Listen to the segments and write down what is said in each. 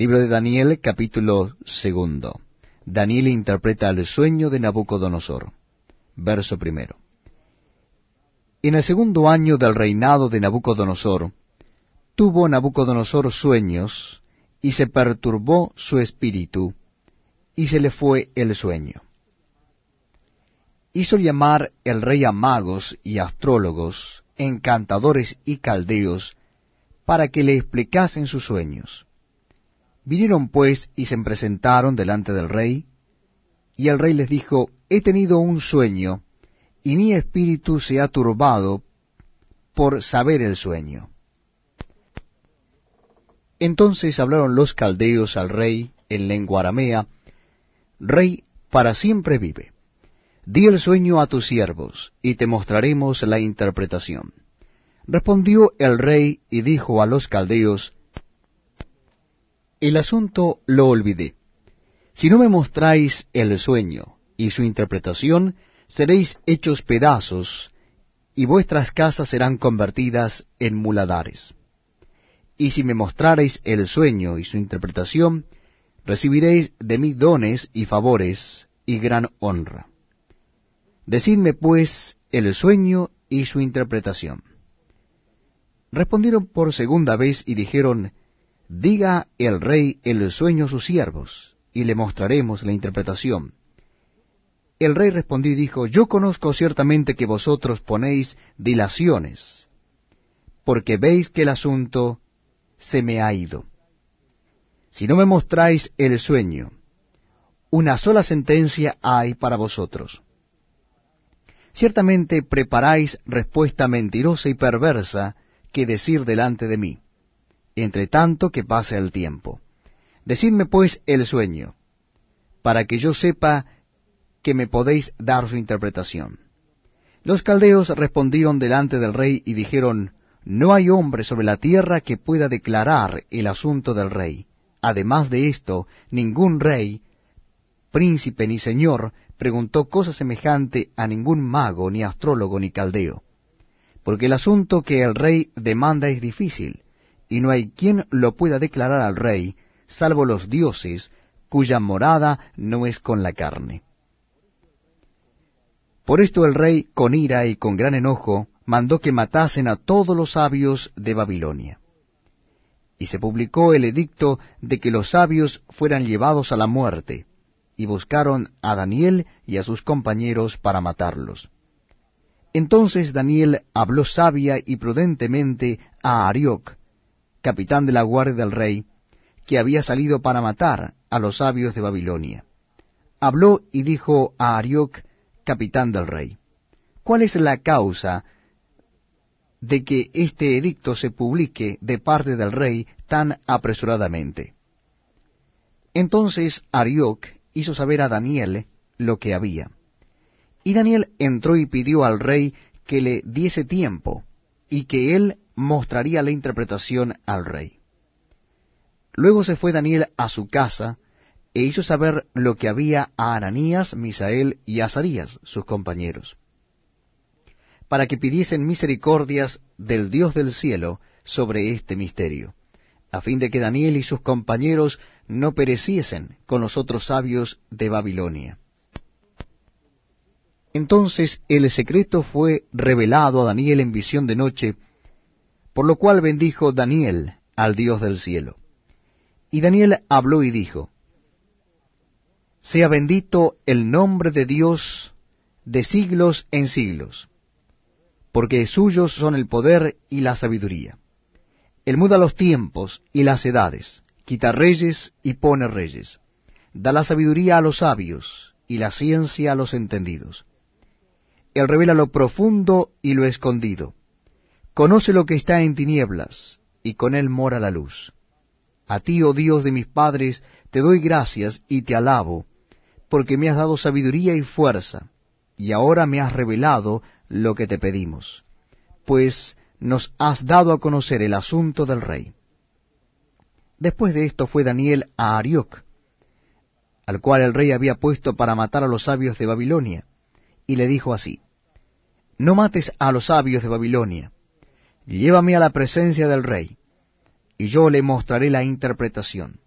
Libro de Daniel, capítulo segundo. Daniel interpreta el sueño de Nabucodonosor. Verso primero. En el segundo año del reinado de Nabucodonosor, tuvo Nabucodonosor sueños, y se perturbó su espíritu, y se le fue el sueño. Hizo llamar el rey a magos y astrólogos, encantadores y caldeos, para que le explicasen sus sueños. Vinieron pues y se presentaron delante del rey, y el rey les dijo, He tenido un sueño, y mi espíritu se ha turbado por saber el sueño. Entonces hablaron los caldeos al rey en lengua aramea, Rey, para siempre vive. Di el sueño a tus siervos, y te mostraremos la interpretación. Respondió el rey y dijo a los caldeos, El asunto lo olvidé. Si no me mostráis el sueño y su interpretación, seréis hechos pedazos, y vuestras casas serán convertidas en muladares. Y si me mostrareis el sueño y su interpretación, recibiréis de mí dones y favores y gran honra. Decidme pues el sueño y su interpretación. Respondieron por segunda vez y dijeron, Diga el rey el sueño a sus siervos, y le mostraremos la interpretación. El rey respondió y dijo, Yo conozco ciertamente que vosotros ponéis dilaciones, porque veis que el asunto se me ha ido. Si no me mostráis el sueño, una sola sentencia hay para vosotros. Ciertamente preparáis respuesta mentirosa y perversa que decir delante de mí, entre tanto que pase el tiempo. Decidme pues el sueño, para que yo sepa que me podéis dar su interpretación. Los caldeos respondieron delante del rey y dijeron, No hay hombre sobre la tierra que pueda declarar el asunto del rey. Además de esto, ningún rey, príncipe ni señor preguntó cosa semejante a ningún mago, ni astrólogo, ni caldeo. Porque el asunto que el rey demanda es difícil, y no hay quien lo pueda declarar al rey, salvo los dioses, cuya morada no es con la carne. Por esto el rey, con ira y con gran enojo, mandó que matasen a todos los sabios de Babilonia y se publicó el edicto de que los sabios fueran llevados a la muerte, y buscaron a Daniel y a sus compañeros para matarlos. Entonces Daniel habló sabia y prudentemente a Arioc, capitán de la guardia del rey, que había salido para matar a los sabios de Babilonia. Habló y dijo a Arioc, capitán del rey, ¿cuál es la causa de que este edicto se publique de parte del rey tan apresuradamente. Entonces Arioc hizo saber a Daniel lo que había. Y Daniel entró y pidió al rey que le diese tiempo, y que él mostraría la interpretación al rey. Luego se fue Daniel a su casa, e hizo saber lo que había a Ananías, Misael y Azarías, sus compañeros para que pidiesen misericordias del Dios del cielo sobre este misterio, a fin de que Daniel y sus compañeros no pereciesen con los otros sabios de Babilonia. Entonces el secreto fue revelado a Daniel en visión de noche, por lo cual bendijo Daniel al Dios del cielo. Y Daniel habló y dijo, Sea bendito el nombre de Dios de siglos en siglos porque suyos son el poder y la sabiduría. Él muda los tiempos y las edades, quita reyes y pone reyes, da la sabiduría a los sabios y la ciencia a los entendidos. Él revela lo profundo y lo escondido, conoce lo que está en tinieblas, y con él mora la luz. A ti, oh Dios de mis padres, te doy gracias y te alabo, porque me has dado sabiduría y fuerza, y ahora me has revelado lo que te pedimos, pues nos has dado a conocer el asunto del rey. Después de esto fue Daniel a Arioc, al cual el rey había puesto para matar a los sabios de Babilonia, y le dijo así, No mates a los sabios de Babilonia, llévame a la presencia del rey, y yo le mostraré la interpretación.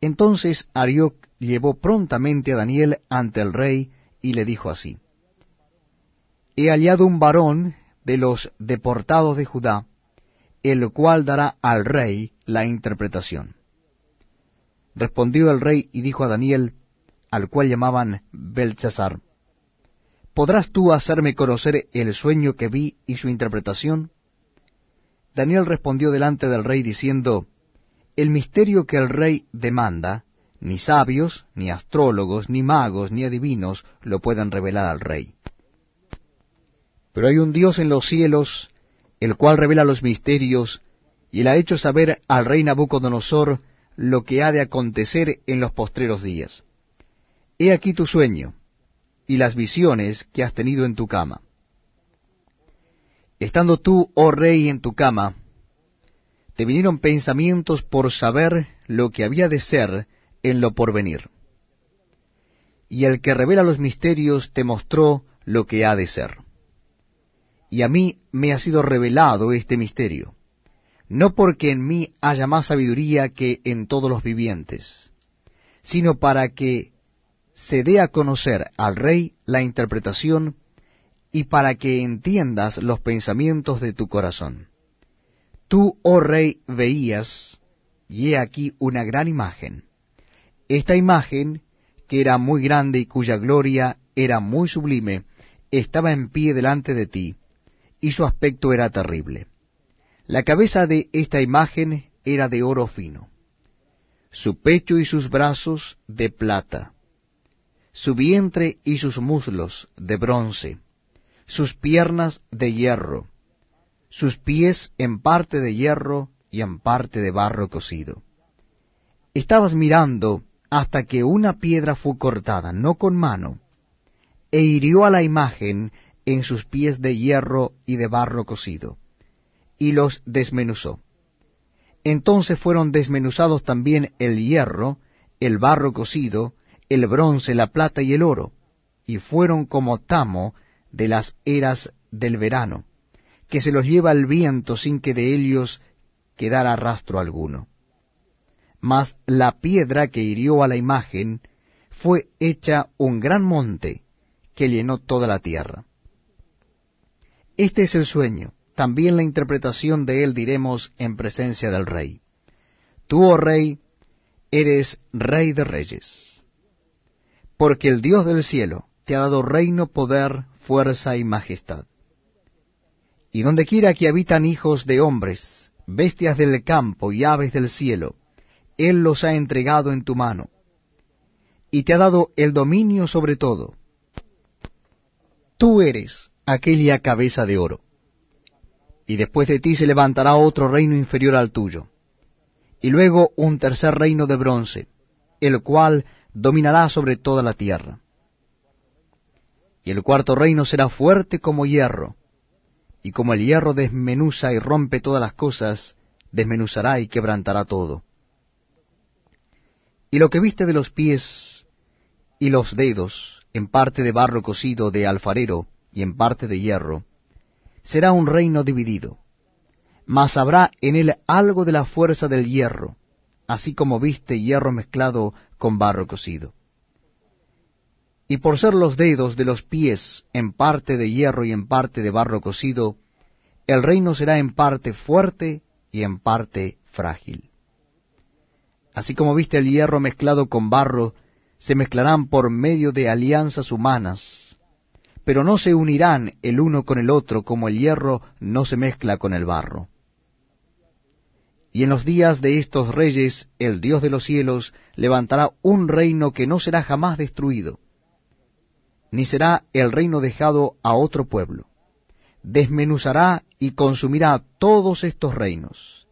Entonces Arioc llevó prontamente a Daniel ante el rey y le dijo así, He hallado un varón de los deportados de Judá, el cual dará al rey la interpretación. Respondió el rey y dijo a Daniel, al cual llamaban Belchazar, ¿Podrás tú hacerme conocer el sueño que vi y su interpretación? Daniel respondió delante del rey diciendo, El misterio que el rey demanda, ni sabios, ni astrólogos, ni magos, ni adivinos lo pueden revelar al rey. Pero hay un Dios en los cielos, el cual revela los misterios, y él ha hecho saber al rey Nabucodonosor lo que ha de acontecer en los postreros días. He aquí tu sueño, y las visiones que has tenido en tu cama. Estando tú, oh rey, en tu cama, te vinieron pensamientos por saber lo que había de ser en lo porvenir. Y el que revela los misterios te mostró lo que ha de ser. Y a mí me ha sido revelado este misterio, no porque en mí haya más sabiduría que en todos los vivientes, sino para que se dé a conocer al rey la interpretación y para que entiendas los pensamientos de tu corazón. Tú, oh rey, veías, y he aquí una gran imagen. Esta imagen, que era muy grande y cuya gloria era muy sublime, estaba en pie delante de ti, y su aspecto era terrible. La cabeza de esta imagen era de oro fino, su pecho y sus brazos de plata, su vientre y sus muslos de bronce, sus piernas de hierro, sus pies en parte de hierro y en parte de barro cocido. Estabas mirando hasta que una piedra fue cortada, no con mano, e hirió a la imagen en sus pies de hierro y de barro cocido, y los desmenuzó. Entonces fueron desmenuzados también el hierro, el barro cocido, el bronce, la plata y el oro, y fueron como tamo de las eras del verano, que se los lleva el viento sin que de ellos quedara rastro alguno. Mas la piedra que hirió a la imagen fue hecha un gran monte que llenó toda la tierra. Este es el sueño, también la interpretación de él diremos en presencia del rey. Tú, oh rey, eres rey de reyes porque el Dios del cielo te ha dado reino, poder, fuerza y majestad. Y donde quiera que habitan hijos de hombres, bestias del campo y aves del cielo, Él los ha entregado en tu mano, y te ha dado el dominio sobre todo. Tú eres aquella cabeza de oro, y después de ti se levantará otro reino inferior al tuyo, y luego un tercer reino de bronce, el cual dominará sobre toda la tierra. Y el cuarto reino será fuerte como hierro, y como el hierro desmenuza y rompe todas las cosas, desmenuzará y quebrantará todo. Y lo que viste de los pies y los dedos, en parte de barro cocido de alfarero y en parte de hierro, será un reino dividido, mas habrá en él algo de la fuerza del hierro, así como viste hierro mezclado con barro cocido. Y por ser los dedos de los pies en parte de hierro y en parte de barro cocido, el reino será en parte fuerte y en parte frágil. Así como viste el hierro mezclado con barro, se mezclarán por medio de alianzas humanas, pero no se unirán el uno con el otro como el hierro no se mezcla con el barro. Y en los días de estos reyes el Dios de los cielos levantará un reino que no será jamás destruido, ni será el reino dejado a otro pueblo. Desmenuzará y consumirá todos estos reinos,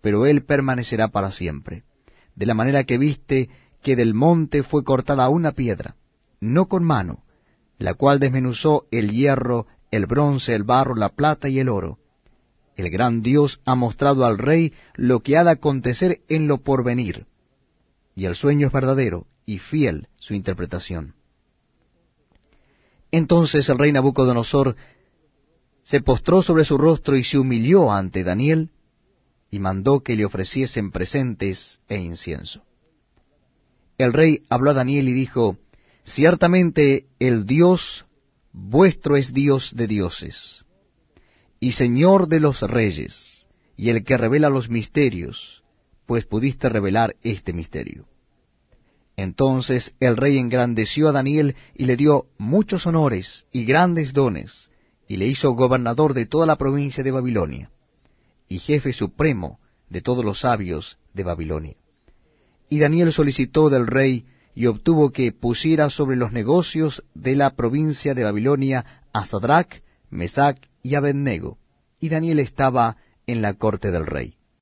pero él permanecerá para siempre. De la manera que viste que del monte fue cortada una piedra, no con mano, la cual desmenuzó el hierro, el bronce, el barro, la plata y el oro, el gran Dios ha mostrado al rey lo que ha de acontecer en lo porvenir, y el sueño es verdadero y fiel su interpretación. Entonces el rey Nabucodonosor se postró sobre su rostro y se humilló ante Daniel, y mandó que le ofreciesen presentes e incienso. el rey habló a Daniel y dijo, Ciertamente el Dios vuestro es Dios de dioses, y Señor de los reyes, y el que revela los misterios, pues pudiste revelar este misterio. Entonces el rey engrandeció a Daniel y le dio muchos honores y grandes dones, y le hizo gobernador de toda la provincia de Babilonia, y jefe supremo de todos los sabios de Babilonia. Y Daniel solicitó del rey y obtuvo que pusiera sobre los negocios de la provincia de Babilonia a Sadrach, Mesach y Abednego, y Daniel estaba en la corte del rey.